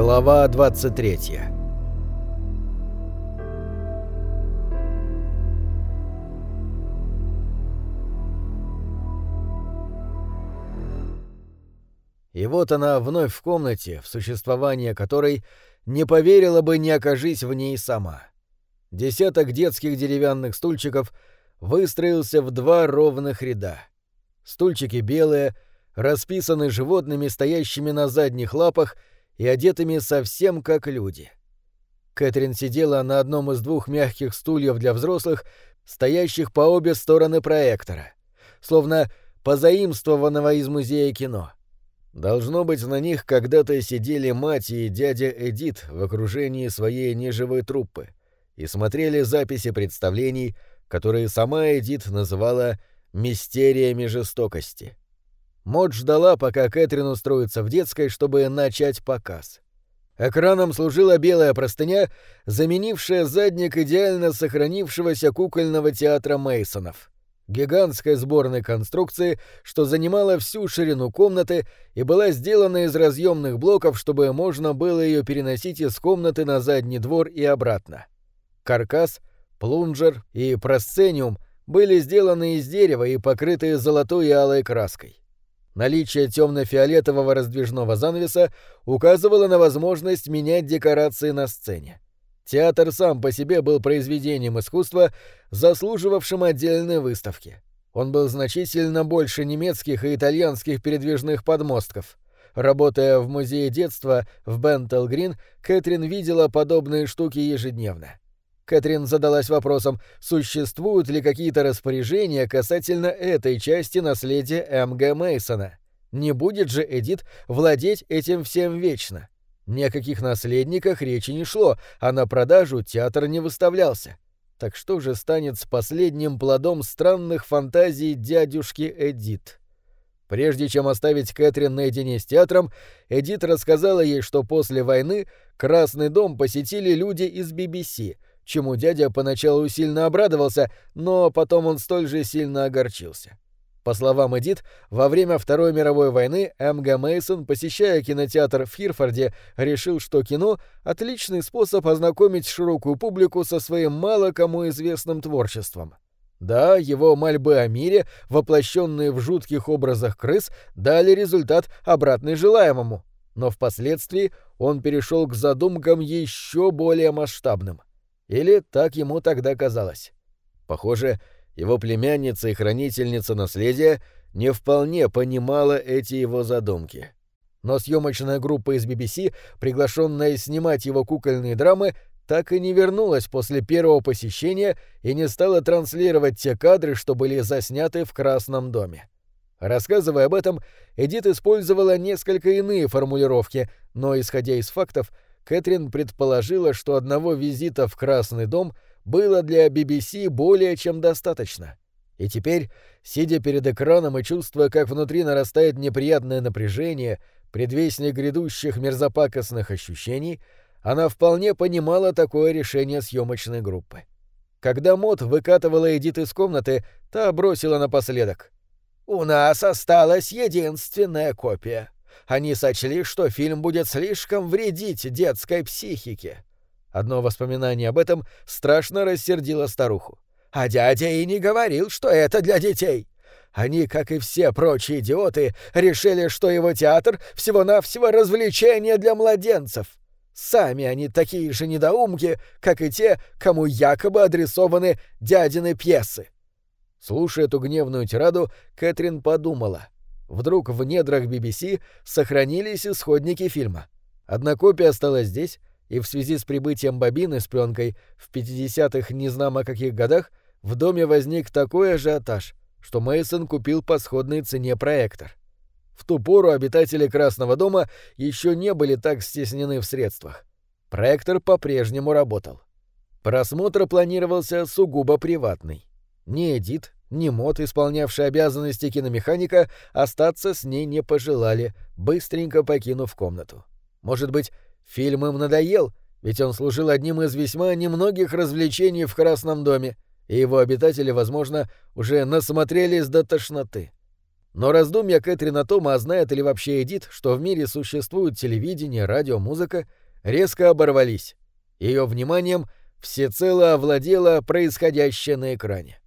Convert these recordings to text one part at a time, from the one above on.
Глава 23 И вот она вновь в комнате, в существование которой не поверила бы, не окажись в ней сама. Десяток детских деревянных стульчиков выстроился в два ровных ряда. Стульчики белые, расписаны животными, стоящими на задних лапах и одетыми совсем как люди. Кэтрин сидела на одном из двух мягких стульев для взрослых, стоящих по обе стороны проектора, словно позаимствованного из музея кино. Должно быть, на них когда-то сидели мать и дядя Эдит в окружении своей неживой труппы и смотрели записи представлений, которые сама Эдит называла «мистериями жестокости». Мод ждала, пока Кэтрин устроится в детской, чтобы начать показ. Экраном служила белая простыня, заменившая задник идеально сохранившегося кукольного театра Мейсонов гигантской сборной конструкции, что занимала всю ширину комнаты и была сделана из разъемных блоков, чтобы можно было ее переносить из комнаты на задний двор и обратно. Каркас, плунжер и просцениум были сделаны из дерева и покрыты золотой и алой краской. Наличие темно-фиолетового раздвижного занавеса указывало на возможность менять декорации на сцене. Театр сам по себе был произведением искусства, заслуживавшим отдельной выставки. Он был значительно больше немецких и итальянских передвижных подмостков. Работая в музее детства в Бентел-Грин, Кэтрин видела подобные штуки ежедневно. Кэтрин задалась вопросом, существуют ли какие-то распоряжения касательно этой части наследия М.Г. Мейсона. Не будет же Эдит владеть этим всем вечно. Ни о каких наследниках речи не шло, а на продажу театр не выставлялся. Так что же станет с последним плодом странных фантазий дядюшки Эдит? Прежде чем оставить Кэтрин наедине с театром, Эдит рассказала ей, что после войны Красный дом посетили люди из BBC, чему дядя поначалу сильно обрадовался, но потом он столь же сильно огорчился. По словам Эдит, во время Второй мировой войны М.Г. Мейсон, посещая кинотеатр в Хирфорде, решил, что кино — отличный способ ознакомить широкую публику со своим мало кому известным творчеством. Да, его мольбы о мире, воплощенные в жутких образах крыс, дали результат обратный желаемому. Но впоследствии он перешел к задумкам еще более масштабным. Или так ему тогда казалось. Похоже, его племянница и хранительница наследия не вполне понимала эти его задумки. Но съемочная группа из BBC, приглашенная снимать его кукольные драмы, так и не вернулась после первого посещения и не стала транслировать те кадры, что были засняты в Красном доме. Рассказывая об этом, Эдит использовала несколько иные формулировки, но, исходя из фактов, Кэтрин предположила, что одного визита в Красный дом — было для BBC более чем достаточно. И теперь, сидя перед экраном и чувствуя, как внутри нарастает неприятное напряжение, предвестник грядущих мерзопакостных ощущений, она вполне понимала такое решение съемочной группы. Когда Мот выкатывала Эдит из комнаты, та бросила напоследок. «У нас осталась единственная копия. Они сочли, что фильм будет слишком вредить детской психике. Одно воспоминание об этом страшно рассердило старуху. А дядя и не говорил, что это для детей. Они, как и все прочие идиоты, решили, что его театр всего-навсего развлечение для младенцев. Сами они такие же недоумки, как и те, кому якобы адресованы дядины пьесы. Слушая эту гневную тираду, Кэтрин подумала. Вдруг в недрах BBC сохранились исходники фильма. Одна копия осталась здесь, и в связи с прибытием бобины с пленкой в 50-х незнамо каких годах в доме возник такой ажиотаж, что Мейсон купил по сходной цене проектор. В ту пору обитатели Красного дома еще не были так стеснены в средствах. Проектор по-прежнему работал. Просмотр планировался сугубо приватный. Ни Эдит, ни Мот, исполнявший обязанности киномеханика, остаться с ней не пожелали, быстренько покинув комнату. Может быть, Фильм им надоел, ведь он служил одним из весьма немногих развлечений в Красном доме, и его обитатели, возможно, уже насмотрелись до тошноты. Но раздумья Кэтрин о том, а знает ли вообще Эдит, что в мире существует телевидение, радио, музыка, резко оборвались. Ее вниманием всецело овладело происходящее на экране.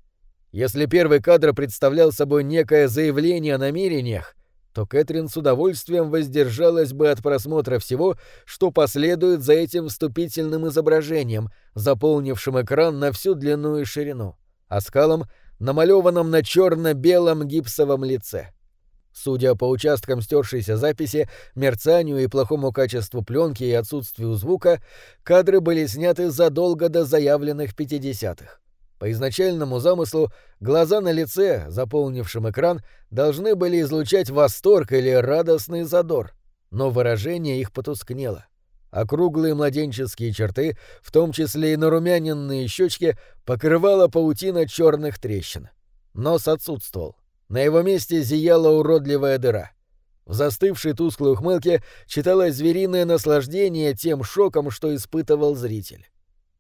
Если первый кадр представлял собой некое заявление о намерениях, то Кэтрин с удовольствием воздержалась бы от просмотра всего, что последует за этим вступительным изображением, заполнившим экран на всю длину и ширину, а скалом, намалеванном на черно-белом гипсовом лице. Судя по участкам стершейся записи, мерцанию и плохому качеству пленки и отсутствию звука, кадры были сняты задолго до заявленных 50-х. По изначальному замыслу, глаза на лице, заполнившем экран, должны были излучать восторг или радостный задор, но выражение их потускнело. Округлые младенческие черты, в том числе и нарумяненные щечки, покрывала паутина черных трещин. Нос отсутствовал. На его месте зияла уродливая дыра. В застывшей тусклой ухмылке читалось звериное наслаждение тем шоком, что испытывал зритель.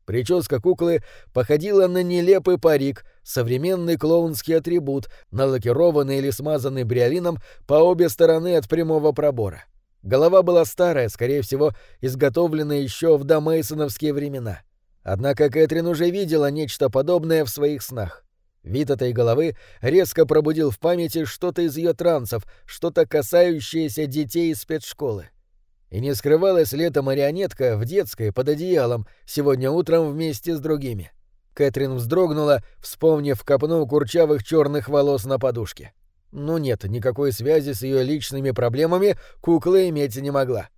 Прическа куклы походила на нелепый парик, современный клоунский атрибут, налакированный или смазанный бриолином по обе стороны от прямого пробора. Голова была старая, скорее всего, изготовленная еще в домейсоновские времена. Однако Кэтрин уже видела нечто подобное в своих снах. Вид этой головы резко пробудил в памяти что-то из ее трансов, что-то касающееся детей из спецшколы. И не скрывалась ли эта марионетка в детской под одеялом сегодня утром вместе с другими. Кэтрин вздрогнула, вспомнив копну курчавых черных волос на подушке. Ну нет, никакой связи с ее личными проблемами кукла иметь не могла.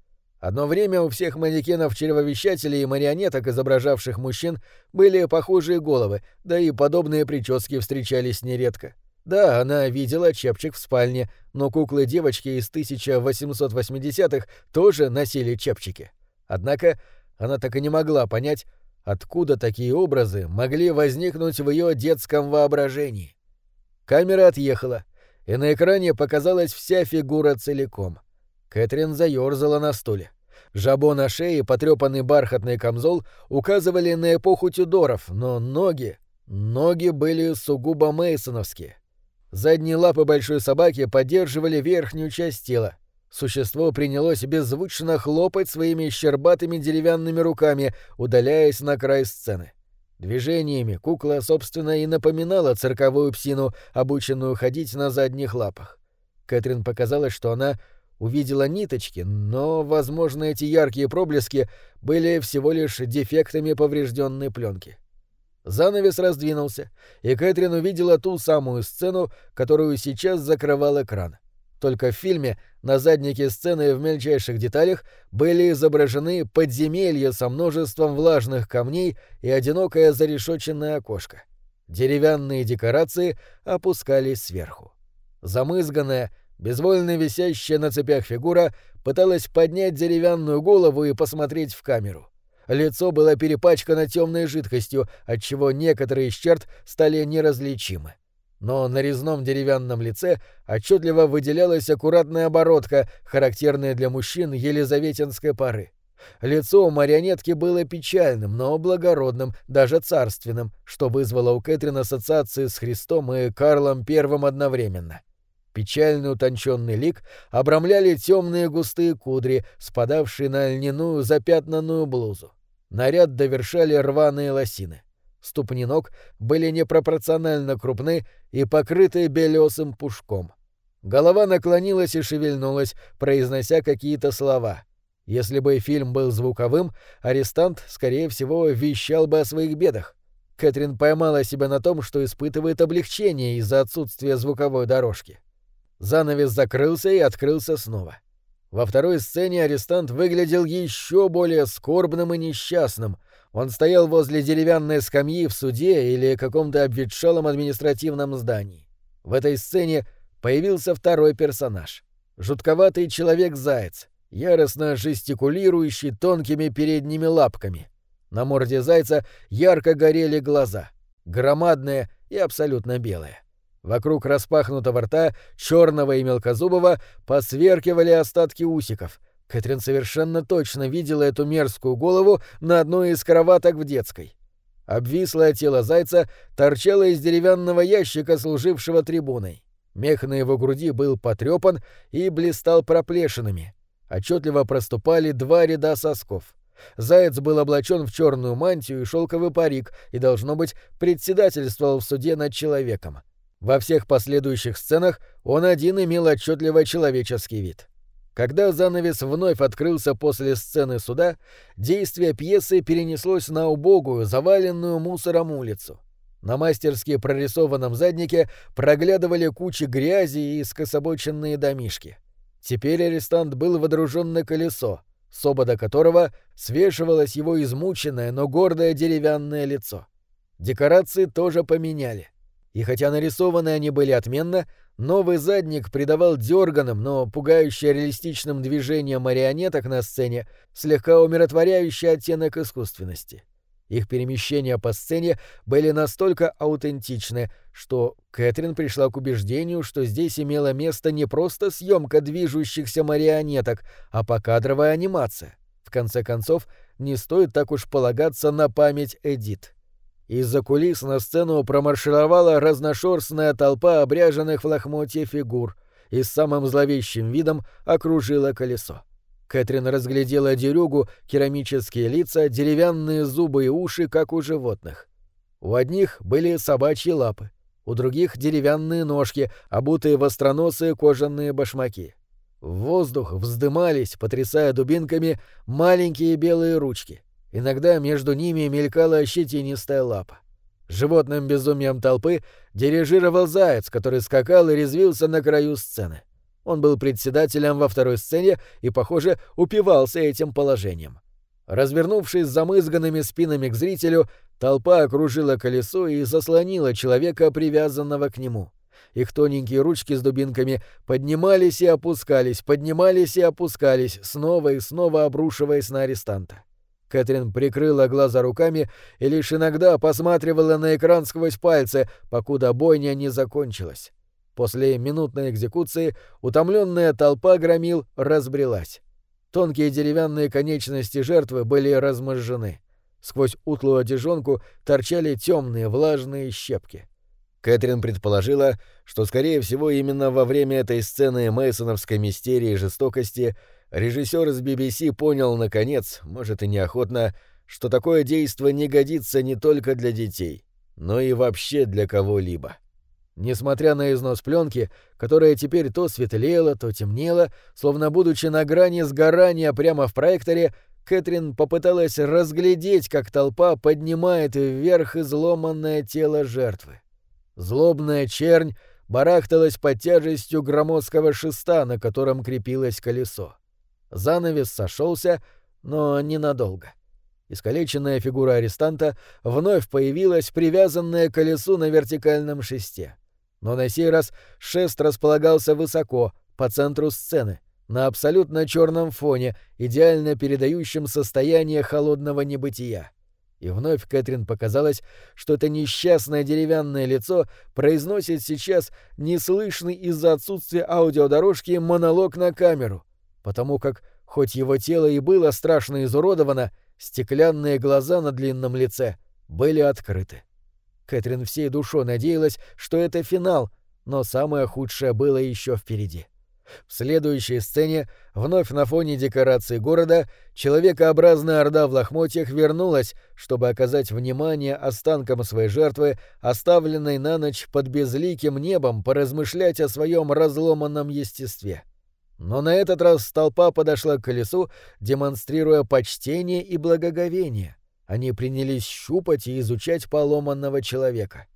Одно время у всех манекенов-чревовещателей и марионеток, изображавших мужчин, были похожие головы, да и подобные прически встречались нередко. Да, она видела чепчик в спальне, но куклы-девочки из 1880-х тоже носили чепчики. Однако она так и не могла понять, откуда такие образы могли возникнуть в ее детском воображении. Камера отъехала, и на экране показалась вся фигура целиком. Кэтрин заёрзала на стуле. Жабо на шее и потрёпанный бархатный камзол указывали на эпоху Тюдоров, но ноги... Ноги были сугубо мейсоновские. Задние лапы большой собаки поддерживали верхнюю часть тела. Существо принялось беззвучно хлопать своими щербатыми деревянными руками, удаляясь на край сцены. Движениями кукла, собственно, и напоминала цирковую псину, обученную ходить на задних лапах. Кэтрин показалось, что она увидела ниточки, но, возможно, эти яркие проблески были всего лишь дефектами поврежденной пленки. Занавес раздвинулся, и Кэтрин увидела ту самую сцену, которую сейчас закрывал экран. Только в фильме на заднике сцены в мельчайших деталях были изображены подземелья со множеством влажных камней и одинокое зарешоченное окошко. Деревянные декорации опускались сверху. Замызганная, безвольно висящая на цепях фигура пыталась поднять деревянную голову и посмотреть в камеру. Лицо было перепачкано темной жидкостью, отчего некоторые из черт стали неразличимы. Но на резном деревянном лице отчетливо выделялась аккуратная оборотка, характерная для мужчин елизаветинской поры. Лицо у марионетки было печальным, но благородным, даже царственным, что вызвало у Кэтрин ассоциации с Христом и Карлом I одновременно. Печальный утонченный лик обрамляли темные густые кудри, спадавшие на льняную запятнанную блузу. Наряд довершали рваные лосины. Ступни ног были непропорционально крупны и покрыты белесым пушком. Голова наклонилась и шевельнулась, произнося какие-то слова. Если бы фильм был звуковым, арестант, скорее всего, вещал бы о своих бедах. Кэтрин поймала себя на том, что испытывает облегчение из-за отсутствия звуковой дорожки. Занавес закрылся и открылся снова. Во второй сцене арестант выглядел еще более скорбным и несчастным. Он стоял возле деревянной скамьи в суде или каком-то обветшалом административном здании. В этой сцене появился второй персонаж. Жутковатый человек-заяц, яростно жестикулирующий тонкими передними лапками. На морде зайца ярко горели глаза, громадные и абсолютно белые. Вокруг распахнутого рта, черного и мелкозубого, посверкивали остатки усиков. Кэтрин совершенно точно видела эту мерзкую голову на одной из кроваток в детской. Обвислое тело зайца торчало из деревянного ящика, служившего трибуной. Мех на его груди был потрепан и блистал проплешинами. Отчетливо проступали два ряда сосков. Заяц был облачен в черную мантию и шелковый парик и, должно быть, председательствовал в суде над человеком. Во всех последующих сценах он один имел отчетливо человеческий вид. Когда занавес вновь открылся после сцены суда, действие пьесы перенеслось на убогую, заваленную мусором улицу. На мастерски прорисованном заднике проглядывали кучи грязи и скособоченные домишки. Теперь арестант был водружен на колесо, с обода которого свешивалось его измученное, но гордое деревянное лицо. Декорации тоже поменяли. И хотя нарисованы они были отменно, новый задник придавал дерганым, но пугающе реалистичным движениям марионеток на сцене слегка умиротворяющий оттенок искусственности. Их перемещения по сцене были настолько аутентичны, что Кэтрин пришла к убеждению, что здесь имела место не просто съемка движущихся марионеток, а покадровая анимация. В конце концов, не стоит так уж полагаться на память Эдит. Из-за кулис на сцену промаршировала разношерстная толпа обряженных в лохмотье фигур и с самым зловещим видом окружила колесо. Кэтрин разглядела дерюгу, керамические лица, деревянные зубы и уши, как у животных. У одних были собачьи лапы, у других — деревянные ножки, обутые в остроносые кожаные башмаки. В воздух вздымались, потрясая дубинками, маленькие белые ручки. Иногда между ними мелькала щетинистая лапа. Животным безумием толпы дирижировал заяц, который скакал и резвился на краю сцены. Он был председателем во второй сцене и, похоже, упивался этим положением. Развернувшись замызганными спинами к зрителю, толпа окружила колесо и заслонила человека, привязанного к нему. Их тоненькие ручки с дубинками поднимались и опускались, поднимались и опускались, снова и снова обрушиваясь на арестанта. Кэтрин прикрыла глаза руками и лишь иногда посматривала на экран сквозь пальцы, покуда бойня не закончилась. После минутной экзекуции утомленная толпа громил разбрелась. Тонкие деревянные конечности жертвы были размозжены. Сквозь утлую одежонку торчали темные влажные щепки. Кэтрин предположила, что, скорее всего, именно во время этой сцены мейсоновской мистерии и жестокости режиссер из BBC понял, наконец, может и неохотно, что такое действо не годится не только для детей, но и вообще для кого-либо. Несмотря на износ пленки, которая теперь то светлела, то темнела, словно будучи на грани сгорания прямо в проекторе, Кэтрин попыталась разглядеть, как толпа поднимает вверх изломанное тело жертвы. Злобная чернь барахталась под тяжестью громоздкого шеста, на котором крепилось колесо. Занавес сошелся, но ненадолго. Искалеченная фигура арестанта вновь появилась, привязанная к колесу на вертикальном шесте. Но на сей раз шест располагался высоко, по центру сцены, на абсолютно черном фоне, идеально передающем состояние холодного небытия. И вновь Кэтрин показалось, что это несчастное деревянное лицо произносит сейчас неслышный из-за отсутствия аудиодорожки монолог на камеру, потому как, хоть его тело и было страшно изуродовано, стеклянные глаза на длинном лице были открыты. Кэтрин всей душой надеялась, что это финал, но самое худшее было еще впереди. В следующей сцене, вновь на фоне декорации города, человекообразная орда в лохмотьях вернулась, чтобы оказать внимание останкам своей жертвы, оставленной на ночь под безликим небом, поразмышлять о своем разломанном естестве. Но на этот раз толпа подошла к колесу, демонстрируя почтение и благоговение. Они принялись щупать и изучать поломанного человека. —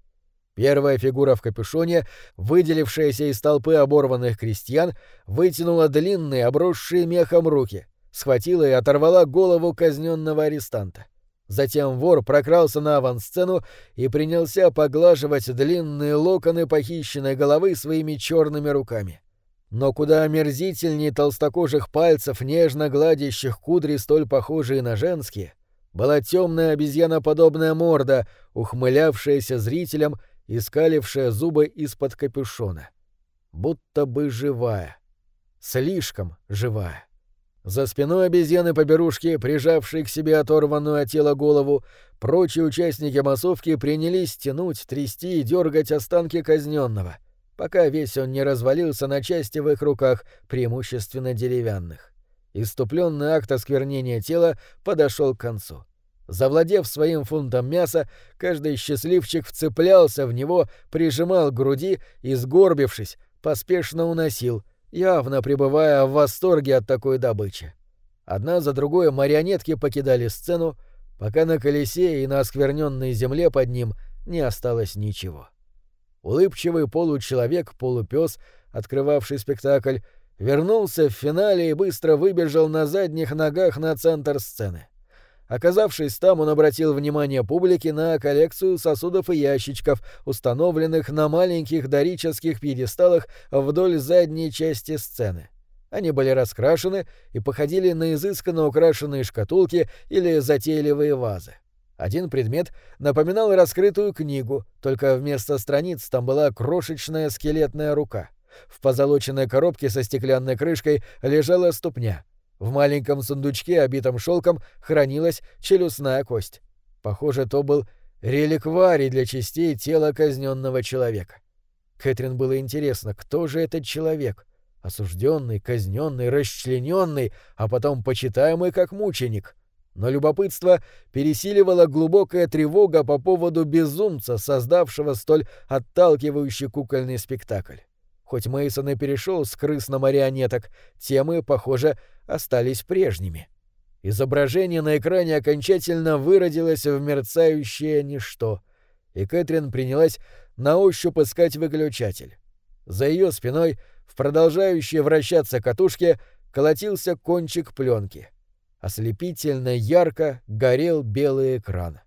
Первая фигура в капюшоне, выделившаяся из толпы оборванных крестьян, вытянула длинные, обросшие мехом руки, схватила и оторвала голову казненного арестанта. Затем вор прокрался на авансцену и принялся поглаживать длинные локоны похищенной головы своими черными руками. Но куда омерзительнее толстокожих пальцев, нежно гладящих кудри, столь похожие на женские, была темная обезьяноподобная морда, ухмылявшаяся зрителям искалившая зубы из-под капюшона. Будто бы живая. Слишком живая. За спиной обезьяны-поберушки, прижавшей к себе оторванную от тела голову, прочие участники массовки принялись тянуть, трясти и дергать останки казненного. Пока весь он не развалился на части в их руках, преимущественно деревянных. Иступленный акт осквернения тела подошел к концу. Завладев своим фунтом мяса, каждый счастливчик вцеплялся в него, прижимал к груди и, сгорбившись, поспешно уносил, явно пребывая в восторге от такой добычи. Одна за другой марионетки покидали сцену, пока на колесе и на оскверненной земле под ним не осталось ничего. Улыбчивый получеловек-полупес, открывавший спектакль, вернулся в финале и быстро выбежал на задних ногах на центр сцены. Оказавшись там, он обратил внимание публики на коллекцию сосудов и ящичков, установленных на маленьких дорических пьедесталах вдоль задней части сцены. Они были раскрашены и походили на изысканно украшенные шкатулки или затейливые вазы. Один предмет напоминал раскрытую книгу, только вместо страниц там была крошечная скелетная рука. В позолоченной коробке со стеклянной крышкой лежала ступня. В маленьком сундучке, обитом шелком, хранилась челюстная кость. Похоже, то был реликварий для частей тела казненного человека. Кэтрин было интересно, кто же этот человек? Осужденный, казненный, расчлененный, а потом почитаемый как мученик. Но любопытство пересиливало глубокая тревога по поводу безумца, создавшего столь отталкивающий кукольный спектакль. Хоть Мейсон и перешел с крыс на марионеток, темы, похоже, остались прежними. Изображение на экране окончательно выродилось в мерцающее ничто, и Кэтрин принялась на ощупь искать выключатель. За ее спиной, в продолжающей вращаться катушке, колотился кончик пленки. Ослепительно ярко горел белый экран.